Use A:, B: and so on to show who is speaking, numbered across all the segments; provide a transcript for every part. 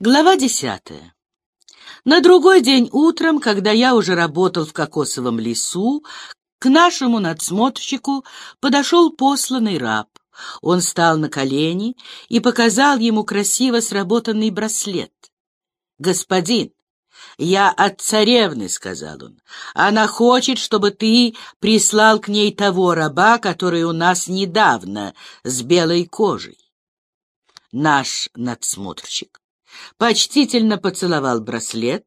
A: Глава десятая. На другой день утром, когда я уже работал в кокосовом лесу, к нашему надсмотрщику подошел посланный раб. Он стал на колени и показал ему красиво сработанный браслет. «Господин, я от царевны», — сказал он. «Она хочет, чтобы ты прислал к ней того раба, который у нас недавно, с белой кожей». Наш надсмотрщик почтительно поцеловал браслет,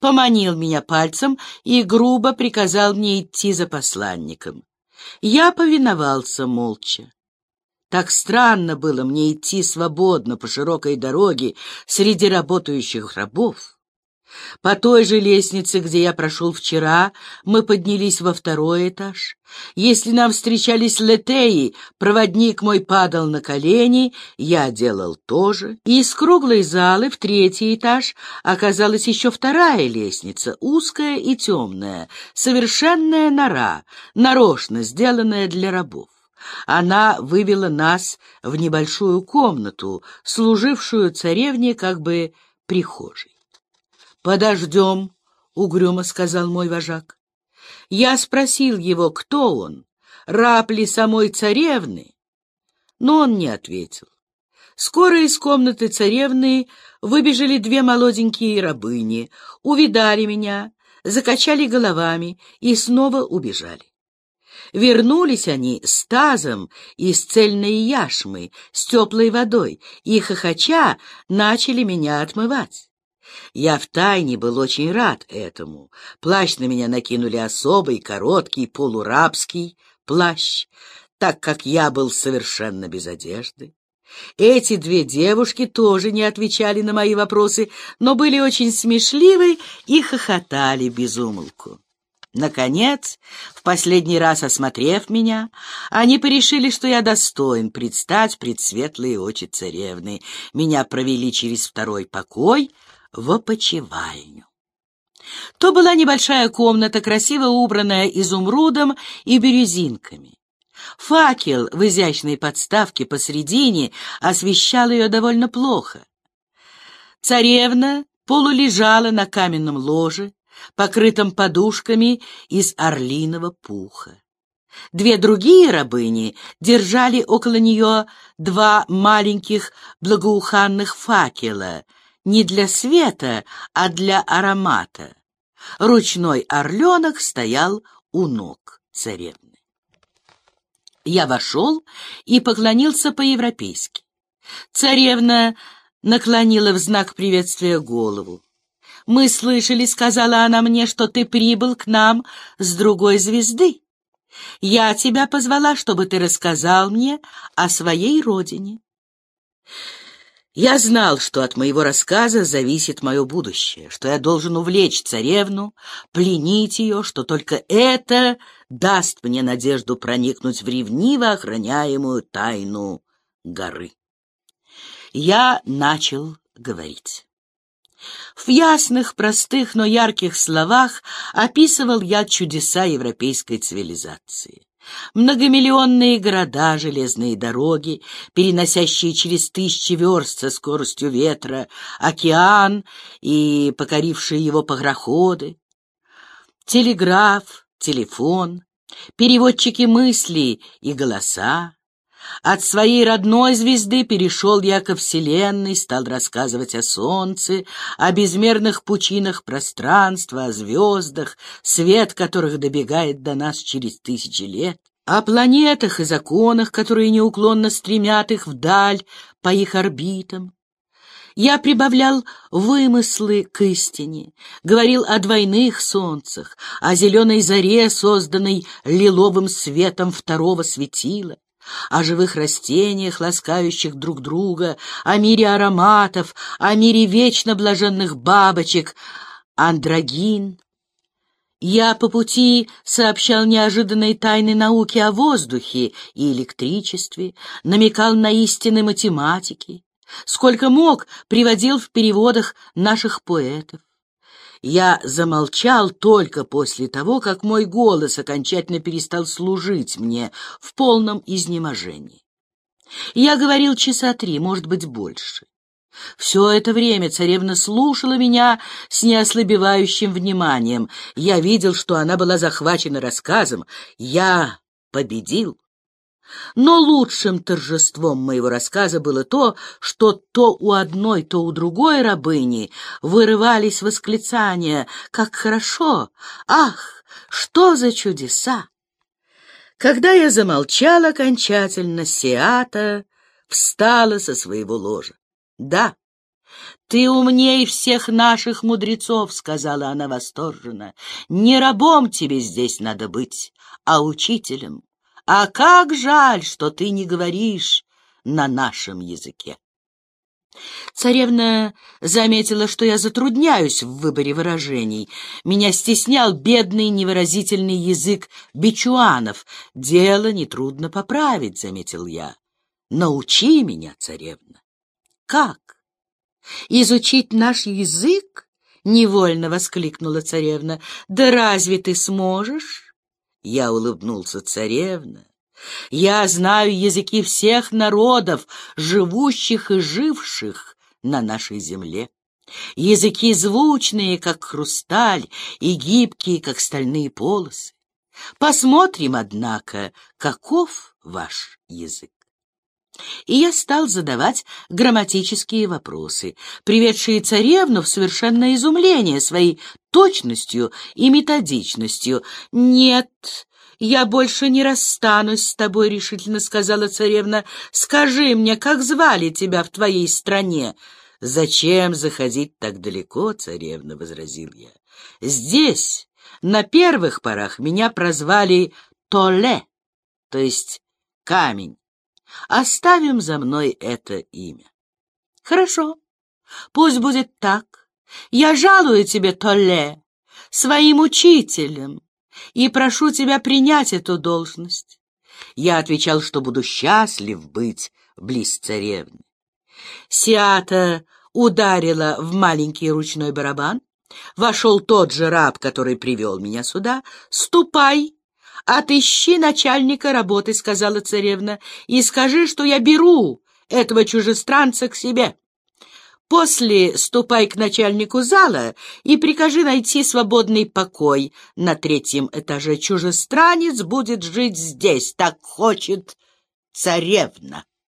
A: поманил меня пальцем и грубо приказал мне идти за посланником. Я повиновался молча. Так странно было мне идти свободно по широкой дороге среди работающих рабов. По той же лестнице, где я прошел вчера, мы поднялись во второй этаж. Если нам встречались летеи, проводник мой падал на колени, я делал то же. Из круглой залы в третий этаж оказалась еще вторая лестница, узкая и темная, совершенная нора, нарочно сделанная для рабов. Она вывела нас в небольшую комнату, служившую царевне как бы прихожей. «Подождем», — угрюмо сказал мой вожак. Я спросил его, кто он, раб ли самой царевны, но он не ответил. Скоро из комнаты царевны выбежали две молоденькие рабыни, увидали меня, закачали головами и снова убежали. Вернулись они с тазом из цельной яшмы, с теплой водой, и, хохоча, начали меня отмывать. Я втайне был очень рад этому. Плащ на меня накинули особый, короткий, полурабский плащ, так как я был совершенно без одежды. Эти две девушки тоже не отвечали на мои вопросы, но были очень смешливы и хохотали без умолку. Наконец, в последний раз осмотрев меня, они порешили, что я достоин предстать пред светлые очи царевны. Меня провели через второй покой — в опочивальню. То была небольшая комната, красиво убранная изумрудом и бирюзинками. Факел в изящной подставке посредине освещал ее довольно плохо. Царевна полулежала на каменном ложе, покрытом подушками из орлиного пуха. Две другие рабыни держали около нее два маленьких благоуханных факела — не для света, а для аромата. Ручной орленок стоял у ног царевны. Я вошел и поклонился по-европейски. Царевна наклонила в знак приветствия голову. «Мы слышали, — сказала она мне, — что ты прибыл к нам с другой звезды. Я тебя позвала, чтобы ты рассказал мне о своей родине». Я знал, что от моего рассказа зависит мое будущее, что я должен увлечь царевну, пленить ее, что только это даст мне надежду проникнуть в ревниво охраняемую тайну горы. Я начал говорить. В ясных, простых, но ярких словах описывал я чудеса европейской цивилизации. Многомиллионные города, железные дороги, переносящие через тысячи верст со скоростью ветра, океан и покорившие его погроходы, телеграф, телефон, переводчики мыслей и голоса. От своей родной звезды перешел я ко Вселенной, стал рассказывать о Солнце, о безмерных пучинах пространства, о звездах, свет которых добегает до нас через тысячи лет, о планетах и законах, которые неуклонно стремят их вдаль по их орбитам. Я прибавлял вымыслы к истине, говорил о двойных солнцах, о зеленой заре, созданной лиловым светом второго светила, о живых растениях, ласкающих друг друга, о мире ароматов, о мире вечно блаженных бабочек, андрогин. Я по пути сообщал неожиданные тайны науки о воздухе и электричестве, намекал на истины математики, сколько мог приводил в переводах наших поэтов. Я замолчал только после того, как мой голос окончательно перестал служить мне в полном изнеможении. Я говорил часа три, может быть, больше. Все это время царевна слушала меня с неослабевающим вниманием. Я видел, что она была захвачена рассказом. Я победил. Но лучшим торжеством моего рассказа было то, что то у одной, то у другой рабыни вырывались восклицания «Как хорошо! Ах, что за чудеса!» Когда я замолчал окончательно, Сиата встала со своего ложа. «Да, ты умней всех наших мудрецов», — сказала она восторженно. «Не рабом тебе здесь надо быть, а учителем. А как жаль, что ты не говоришь на нашем языке». Царевна заметила, что я затрудняюсь в выборе выражений. Меня стеснял бедный невыразительный язык бичуанов. «Дело нетрудно поправить», — заметил я. «Научи меня, царевна». «Как? Изучить наш язык?» — невольно воскликнула царевна. «Да разве ты сможешь?» Я улыбнулся царевна. «Я знаю языки всех народов, живущих и живших на нашей земле. Языки звучные, как хрусталь, и гибкие, как стальные полосы. Посмотрим, однако, каков ваш язык и я стал задавать грамматические вопросы, приведшие царевну в совершенное изумление своей точностью и методичностью. «Нет, я больше не расстанусь с тобой», — решительно сказала царевна. «Скажи мне, как звали тебя в твоей стране?» «Зачем заходить так далеко, царевна?» — возразил я. «Здесь, на первых порах, меня прозвали Толе, то есть камень. Оставим за мной это имя. Хорошо, пусть будет так. Я жалую тебе, Толле, своим учителем, и прошу тебя принять эту должность. Я отвечал, что буду счастлив быть близ царевны. Сиата ударила в маленький ручной барабан. Вошел тот же раб, который привел меня сюда. «Ступай «Отыщи начальника работы», — сказала царевна, — «и скажи, что я беру этого чужестранца к себе. После ступай к начальнику зала и прикажи найти свободный покой на третьем этаже. Чужестранец будет жить здесь, так хочет царевна».